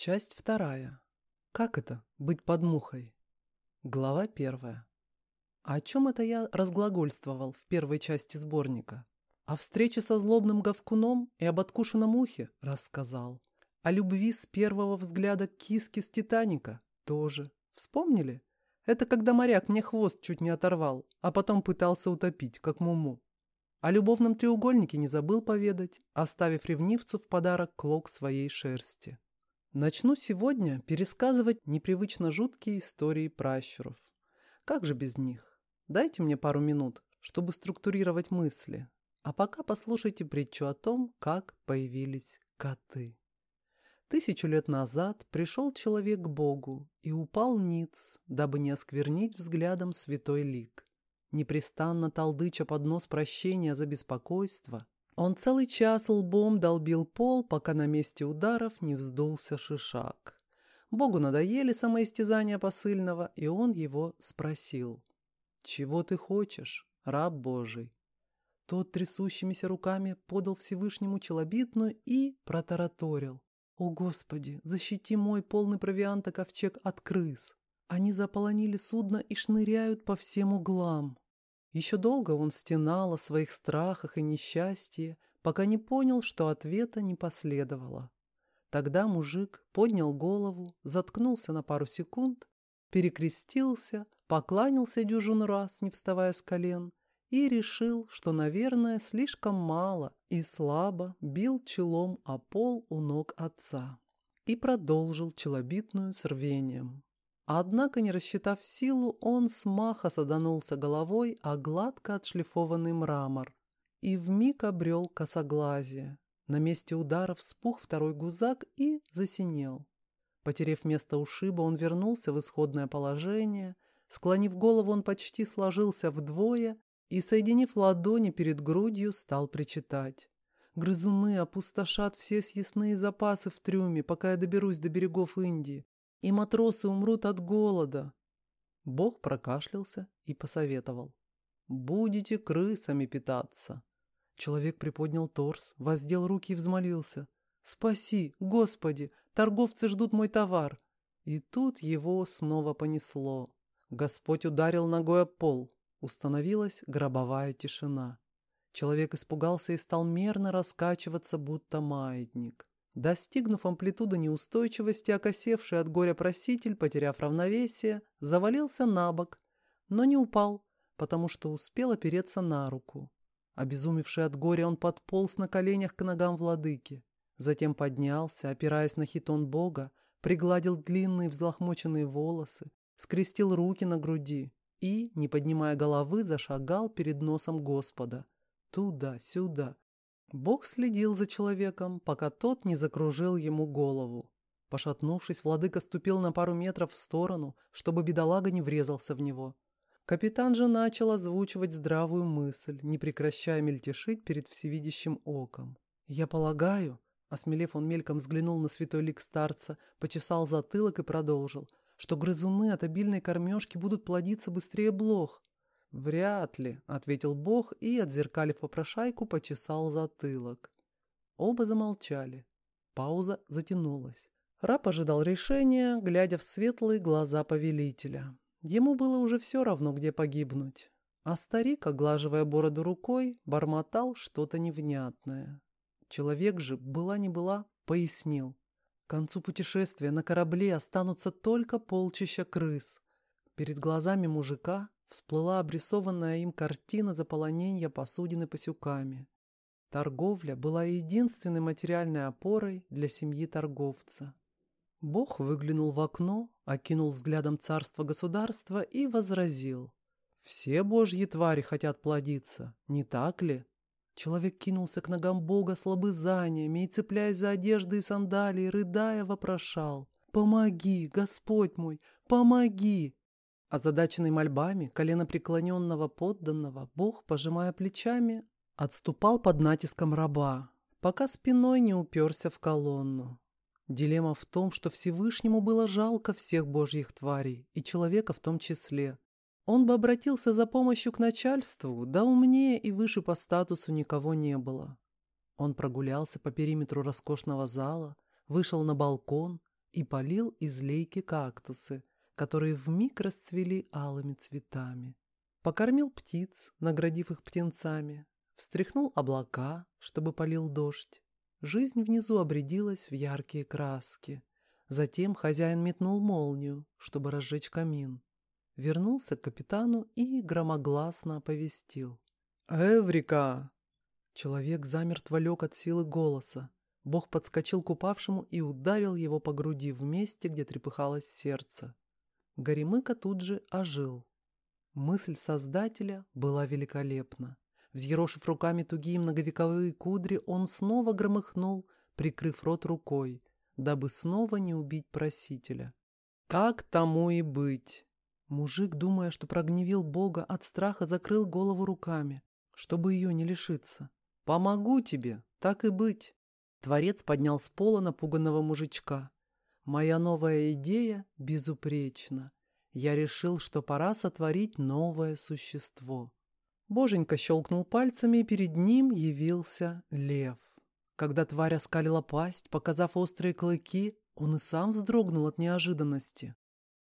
Часть вторая. Как это — быть под мухой? Глава первая. О чем это я разглагольствовал в первой части сборника? О встрече со злобным говкуном и об откушенном ухе рассказал. О любви с первого взгляда к киске с Титаника тоже. Вспомнили? Это когда моряк мне хвост чуть не оторвал, а потом пытался утопить, как муму. О любовном треугольнике не забыл поведать, оставив ревнивцу в подарок клок своей шерсти. Начну сегодня пересказывать непривычно жуткие истории пращуров. Как же без них? Дайте мне пару минут, чтобы структурировать мысли. А пока послушайте притчу о том, как появились коты. Тысячу лет назад пришел человек к Богу и упал ниц, дабы не осквернить взглядом святой лик. Непрестанно толдыча под нос прощения за беспокойство, он целый час лбом долбил пол, пока на месте ударов не вздулся шишак. Богу надоели самоистязания посыльного, и он его спросил. «Чего ты хочешь, раб Божий?» Тот трясущимися руками подал Всевышнему челобитную и протараторил. «О, Господи, защити мой полный провианта ковчег от крыс! Они заполонили судно и шныряют по всем углам!» Еще долго он стенал о своих страхах и несчастье, пока не понял, что ответа не последовало. Тогда мужик поднял голову, заткнулся на пару секунд, перекрестился, покланялся дюжину раз, не вставая с колен, и решил, что, наверное, слишком мало и слабо бил челом о пол у ног отца. И продолжил челобитную с рвением. Однако, не рассчитав силу, он смаха саданулся головой о гладко отшлифованный мрамор и вмиг обрел косоглазие. На месте удара вспух второй гузак и засинел. Потерев место ушиба, он вернулся в исходное положение. Склонив голову, он почти сложился вдвое и, соединив ладони перед грудью, стал причитать. «Грызуны опустошат все съестные запасы в трюме, пока я доберусь до берегов Индии и матросы умрут от голода. Бог прокашлялся и посоветовал. «Будете крысами питаться». Человек приподнял торс, воздел руки и взмолился. «Спаси, Господи! Торговцы ждут мой товар!» И тут его снова понесло. Господь ударил ногой о пол. Установилась гробовая тишина. Человек испугался и стал мерно раскачиваться, будто маятник. Достигнув амплитуды неустойчивости, окосевший от горя проситель, потеряв равновесие, завалился на бок, но не упал, потому что успел опереться на руку. Обезумевший от горя, он подполз на коленях к ногам владыки. Затем поднялся, опираясь на хитон бога, пригладил длинные взлохмоченные волосы, скрестил руки на груди и, не поднимая головы, зашагал перед носом Господа. Туда-сюда, Бог следил за человеком, пока тот не закружил ему голову. Пошатнувшись, владыка ступил на пару метров в сторону, чтобы бедолага не врезался в него. Капитан же начал озвучивать здравую мысль, не прекращая мельтешить перед всевидящим оком. «Я полагаю», — осмелев он мельком взглянул на святой лик старца, почесал затылок и продолжил, что грызуны от обильной кормежки будут плодиться быстрее блох. «Вряд ли», — ответил Бог и, отзеркалив попрошайку, почесал затылок. Оба замолчали. Пауза затянулась. Раб ожидал решения, глядя в светлые глаза повелителя. Ему было уже все равно, где погибнуть. А старик, оглаживая бороду рукой, бормотал что-то невнятное. Человек же, была не была, пояснил. К концу путешествия на корабле останутся только полчища крыс. Перед глазами мужика всплыла обрисованная им картина заполонения посудины пасюками. Торговля была единственной материальной опорой для семьи торговца. Бог выглянул в окно, окинул взглядом царство государства и возразил. «Все божьи твари хотят плодиться, не так ли?» Человек кинулся к ногам Бога с лобызаниями и, цепляясь за одежды и сандалии, рыдая, вопрошал. «Помоги, Господь мой, помоги!» Озадаченный мольбами коленопреклоненного подданного, Бог, пожимая плечами, отступал под натиском раба, пока спиной не уперся в колонну. Дилемма в том, что Всевышнему было жалко всех божьих тварей, и человека в том числе. Он бы обратился за помощью к начальству, да умнее и выше по статусу никого не было. Он прогулялся по периметру роскошного зала, вышел на балкон, и полил из лейки кактусы, которые вмиг расцвели алыми цветами. Покормил птиц, наградив их птенцами, встряхнул облака, чтобы полил дождь. Жизнь внизу обрядилась в яркие краски. Затем хозяин метнул молнию, чтобы разжечь камин. Вернулся к капитану и громогласно оповестил. «Эврика!» Человек замертво лег от силы голоса. Бог подскочил к упавшему и ударил его по груди в месте, где трепыхалось сердце. Горемыка тут же ожил. Мысль Создателя была великолепна. Взъерошив руками тугие многовековые кудри, он снова громыхнул, прикрыв рот рукой, дабы снова не убить просителя. «Так тому и быть!» Мужик, думая, что прогневил Бога, от страха закрыл голову руками, чтобы ее не лишиться. «Помогу тебе, так и быть!» Творец поднял с пола напуганного мужичка. «Моя новая идея безупречна. Я решил, что пора сотворить новое существо». Боженька щелкнул пальцами, и перед ним явился лев. Когда тварь оскалила пасть, показав острые клыки, он и сам вздрогнул от неожиданности.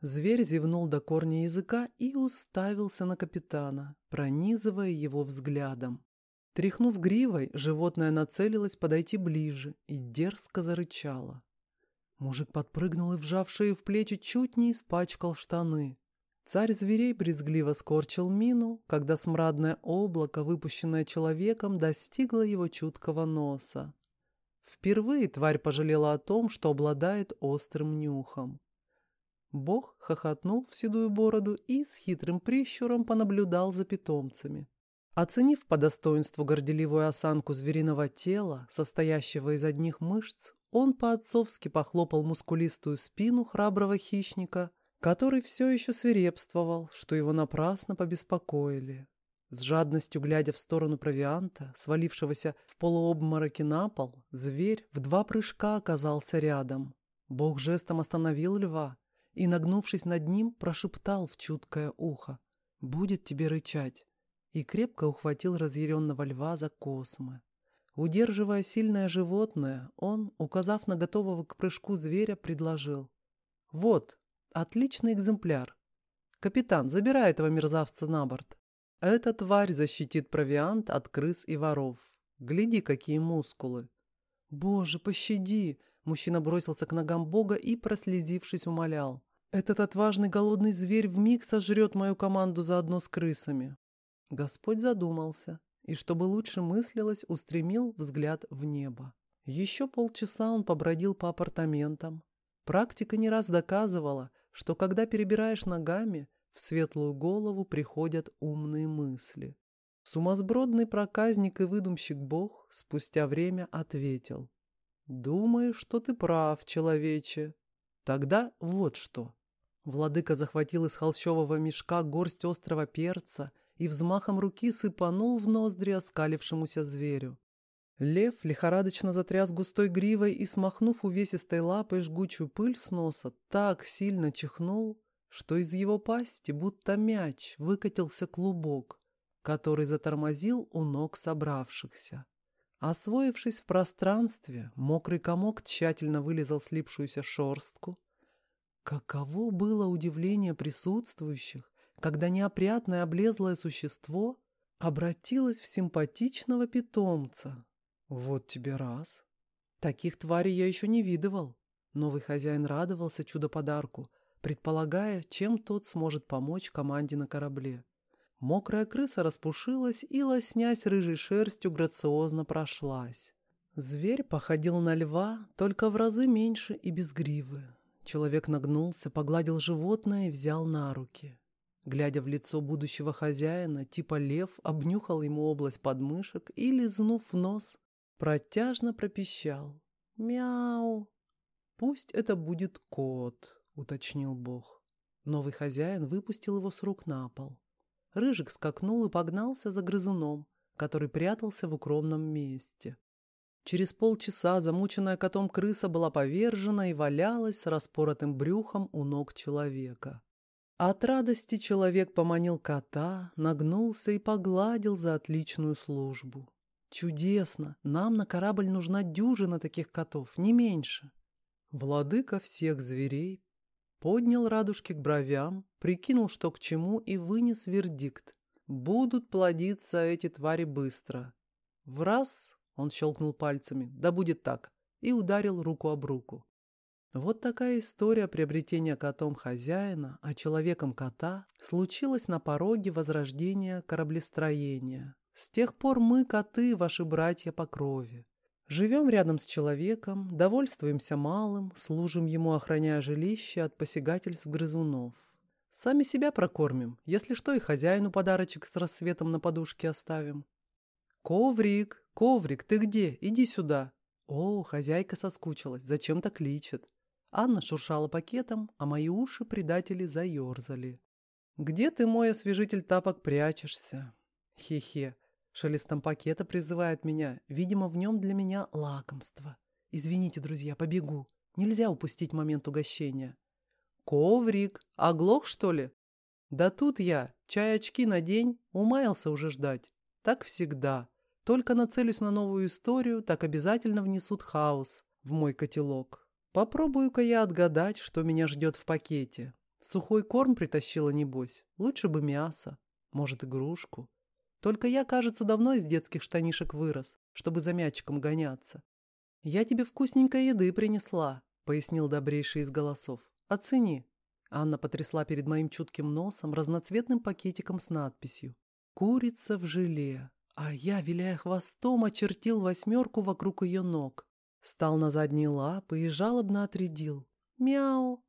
Зверь зевнул до корня языка и уставился на капитана, пронизывая его взглядом. Тряхнув гривой, животное нацелилось подойти ближе и дерзко зарычало. Мужик подпрыгнул и, вжав шею в плечи, чуть не испачкал штаны. Царь зверей брезгливо скорчил мину, когда смрадное облако, выпущенное человеком, достигло его чуткого носа. Впервые тварь пожалела о том, что обладает острым нюхом. Бог хохотнул в седую бороду и с хитрым прищуром понаблюдал за питомцами. Оценив по достоинству горделивую осанку звериного тела, состоящего из одних мышц, он по-отцовски похлопал мускулистую спину храброго хищника, который все еще свирепствовал, что его напрасно побеспокоили. С жадностью глядя в сторону провианта, свалившегося в полуобмороке на пол, зверь в два прыжка оказался рядом. Бог жестом остановил льва и, нагнувшись над ним, прошептал в чуткое ухо «Будет тебе рычать» и крепко ухватил разъяренного льва за космы. Удерживая сильное животное, он, указав на готового к прыжку зверя, предложил «Вот, отличный экземпляр. Капитан, забирай этого мерзавца на борт. Эта тварь защитит провиант от крыс и воров. Гляди, какие мускулы!» «Боже, пощади!» Мужчина бросился к ногам Бога и, прослезившись, умолял. «Этот отважный голодный зверь вмиг сожрет мою команду заодно с крысами». Господь задумался и, чтобы лучше мыслилось, устремил взгляд в небо. Еще полчаса он побродил по апартаментам. Практика не раз доказывала, что когда перебираешь ногами, в светлую голову приходят умные мысли. Сумасбродный проказник и выдумщик Бог спустя время ответил. «Думаю, что ты прав, человече. Тогда вот что». Владыка захватил из холщового мешка горсть острого перца и взмахом руки сыпанул в ноздри оскалившемуся зверю. Лев лихорадочно затряс густой гривой и, смахнув увесистой лапой жгучую пыль с носа, так сильно чихнул, что из его пасти, будто мяч, выкатился клубок, который затормозил у ног собравшихся. Освоившись в пространстве, мокрый комок тщательно вылезал слипшуюся шорстку. Каково было удивление присутствующих, когда неопрятное облезлое существо обратилось в симпатичного питомца. Вот тебе раз. Таких тварей я еще не видывал. Новый хозяин радовался чудо-подарку, предполагая, чем тот сможет помочь команде на корабле. Мокрая крыса распушилась и, лоснясь рыжей шерстью, грациозно прошлась. Зверь походил на льва, только в разы меньше и без гривы. Человек нагнулся, погладил животное и взял на руки. Глядя в лицо будущего хозяина, типа лев обнюхал ему область подмышек и, лизнув в нос, протяжно пропищал. «Мяу!» «Пусть это будет кот», — уточнил бог. Новый хозяин выпустил его с рук на пол. Рыжик скакнул и погнался за грызуном, который прятался в укромном месте. Через полчаса замученная котом крыса была повержена и валялась с распоротым брюхом у ног человека. От радости человек поманил кота, нагнулся и погладил за отличную службу. Чудесно! Нам на корабль нужна дюжина таких котов, не меньше. Владыка всех зверей поднял радужки к бровям, прикинул, что к чему, и вынес вердикт. Будут плодиться эти твари быстро. В раз он щелкнул пальцами, да будет так, и ударил руку об руку. Вот такая история приобретения котом хозяина, а человеком кота, случилась на пороге возрождения кораблестроения. С тех пор мы, коты, ваши братья по крови. Живем рядом с человеком, довольствуемся малым, служим ему, охраняя жилище от посягательств грызунов. Сами себя прокормим, если что, и хозяину подарочек с рассветом на подушке оставим. «Коврик, коврик, ты где? Иди сюда!» О, хозяйка соскучилась, зачем-то кличет. Анна шуршала пакетом, а мои уши предатели заерзали. «Где ты, мой освежитель тапок, прячешься?» Хе-хе. Шелестом пакета призывает меня. Видимо, в нем для меня лакомство. Извините, друзья, побегу. Нельзя упустить момент угощения. Коврик, оглох, что ли? Да тут я, чай-очки на день, умаялся уже ждать. Так всегда. Только нацелюсь на новую историю, так обязательно внесут хаос в мой котелок. Попробую-ка я отгадать, что меня ждет в пакете. Сухой корм притащила, небось. Лучше бы мясо. Может, игрушку. Только я, кажется, давно из детских штанишек вырос, чтобы за мячиком гоняться. «Я тебе вкусненькой еды принесла», — пояснил добрейший из голосов. «Оцени». Анна потрясла перед моим чутким носом разноцветным пакетиком с надписью «Курица в желе», а я, виляя хвостом, очертил восьмерку вокруг ее ног. Стал на задние лапы и жалобно отрядил. «Мяу!»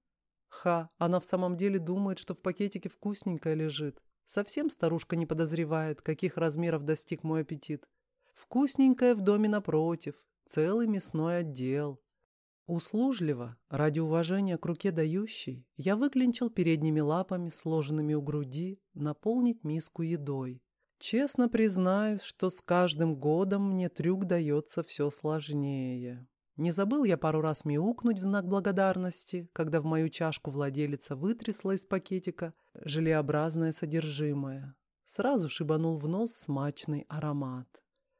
Ха, она в самом деле думает, что в пакетике вкусненькое лежит. Совсем старушка не подозревает, каких размеров достиг мой аппетит. Вкусненькое в доме напротив, целый мясной отдел. Услужливо, ради уважения к руке дающей, я выклинчил передними лапами, сложенными у груди, наполнить миску едой. Честно признаюсь, что с каждым годом мне трюк дается все сложнее. Не забыл я пару раз мяукнуть в знак благодарности, когда в мою чашку владелица вытрясла из пакетика желеобразное содержимое. Сразу шибанул в нос смачный аромат.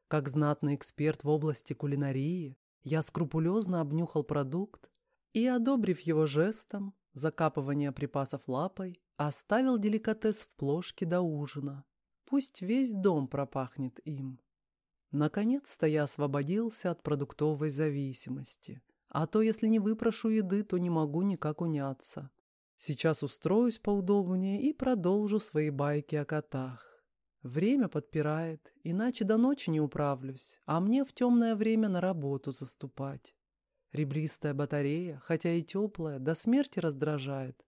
Как знатный эксперт в области кулинарии, я скрупулезно обнюхал продукт и, одобрив его жестом, закапывание припасов лапой, оставил деликатес в плошке до ужина. Пусть весь дом пропахнет им. Наконец-то я освободился от продуктовой зависимости. А то, если не выпрошу еды, то не могу никак уняться. Сейчас устроюсь поудобнее и продолжу свои байки о котах. Время подпирает, иначе до ночи не управлюсь, а мне в темное время на работу заступать. Ребристая батарея, хотя и теплая, до смерти раздражает.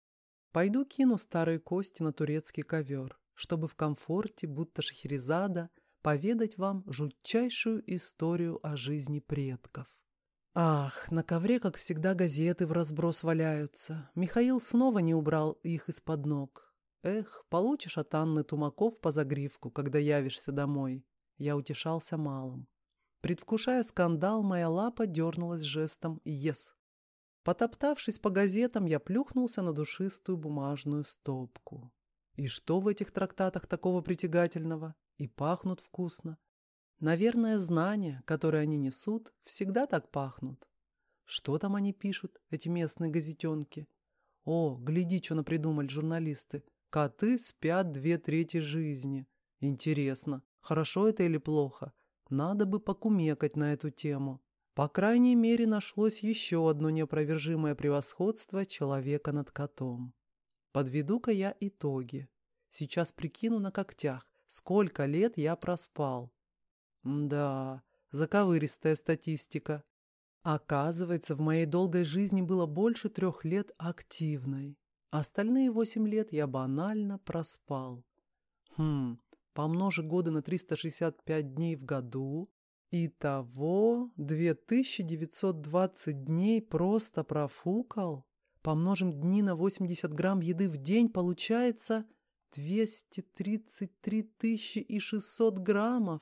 Пойду кину старые кости на турецкий ковер, чтобы в комфорте, будто Шахерезада, поведать вам жутчайшую историю о жизни предков. Ах, на ковре, как всегда, газеты в разброс валяются. Михаил снова не убрал их из-под ног. Эх, получишь от Анны Тумаков по загривку, когда явишься домой. Я утешался малым. Предвкушая скандал, моя лапа дернулась жестом «Ес». Потоптавшись по газетам, я плюхнулся на душистую бумажную стопку. И что в этих трактатах такого притягательного? и пахнут вкусно. Наверное, знания, которые они несут, всегда так пахнут. Что там они пишут, эти местные газетенки? О, гляди, что напридумали журналисты. Коты спят две трети жизни. Интересно, хорошо это или плохо? Надо бы покумекать на эту тему. По крайней мере, нашлось еще одно неопровержимое превосходство человека над котом. Подведу-ка я итоги. Сейчас прикину на когтях. Сколько лет я проспал? Да, заковыристая статистика. Оказывается, в моей долгой жизни было больше трех лет активной. Остальные восемь лет я банально проспал. Хм, помножи годы на 365 дней в году. Итого 2920 дней просто профукал. Помножим дни на 80 грамм еды в день, получается 233 600 граммов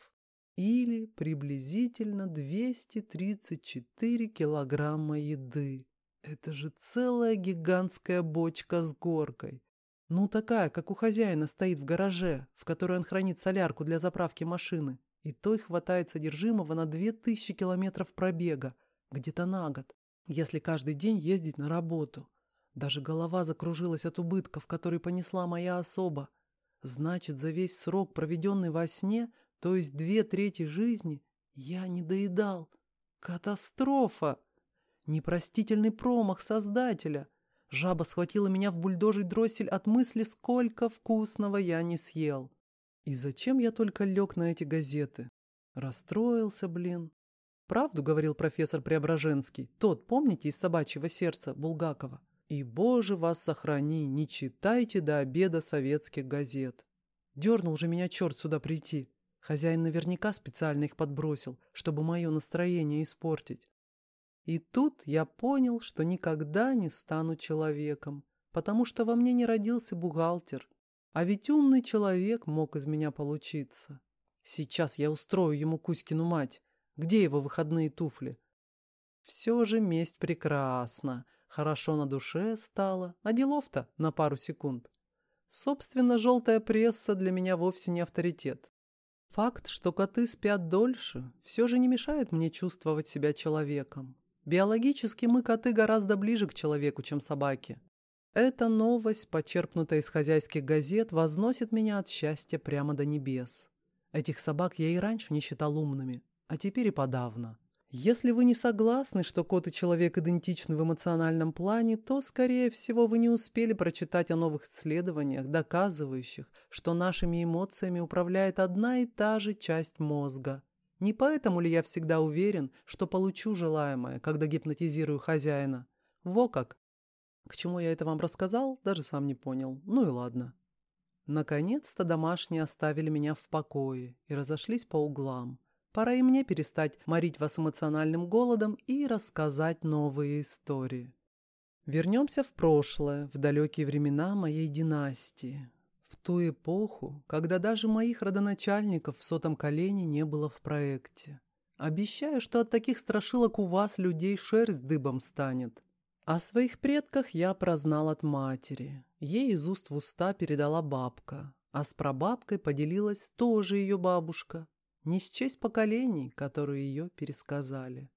или приблизительно 234 килограмма еды. Это же целая гигантская бочка с горкой. Ну, такая, как у хозяина стоит в гараже, в которой он хранит солярку для заправки машины. И той хватает содержимого на 2000 километров пробега, где-то на год. Если каждый день ездить на работу. Даже голова закружилась от убытков, которые понесла моя особа. Значит, за весь срок, проведенный во сне, то есть две трети жизни, я не доедал. Катастрофа! Непростительный промах Создателя. Жаба схватила меня в бульдожий дроссель от мысли, сколько вкусного я не съел. И зачем я только лег на эти газеты? Расстроился, блин. Правду говорил профессор Преображенский, тот, помните, из «Собачьего сердца» Булгакова. И, боже, вас сохрани, не читайте до обеда советских газет. Дернул же меня черт сюда прийти. Хозяин наверняка специально их подбросил, чтобы мое настроение испортить. И тут я понял, что никогда не стану человеком, потому что во мне не родился бухгалтер. А ведь умный человек мог из меня получиться. Сейчас я устрою ему Кузькину мать. Где его выходные туфли? Все же месть прекрасна. Хорошо на душе стало, а делов-то на пару секунд. Собственно, желтая пресса для меня вовсе не авторитет. Факт, что коты спят дольше, все же не мешает мне чувствовать себя человеком. Биологически мы коты гораздо ближе к человеку, чем собаки. Эта новость, почерпнутая из хозяйских газет, возносит меня от счастья прямо до небес. Этих собак я и раньше не считал умными, а теперь и подавно. Если вы не согласны, что кот и человек идентичны в эмоциональном плане, то, скорее всего, вы не успели прочитать о новых исследованиях, доказывающих, что нашими эмоциями управляет одна и та же часть мозга. Не поэтому ли я всегда уверен, что получу желаемое, когда гипнотизирую хозяина? Во как! К чему я это вам рассказал, даже сам не понял. Ну и ладно. Наконец-то домашние оставили меня в покое и разошлись по углам. Пора и мне перестать морить вас эмоциональным голодом и рассказать новые истории. Вернемся в прошлое, в далекие времена моей династии. В ту эпоху, когда даже моих родоначальников в сотом колене не было в проекте. Обещаю, что от таких страшилок у вас, людей, шерсть дыбом станет. О своих предках я прознал от матери. Ей из уст в уста передала бабка, а с прабабкой поделилась тоже ее бабушка не счесть поколений, которые ее пересказали.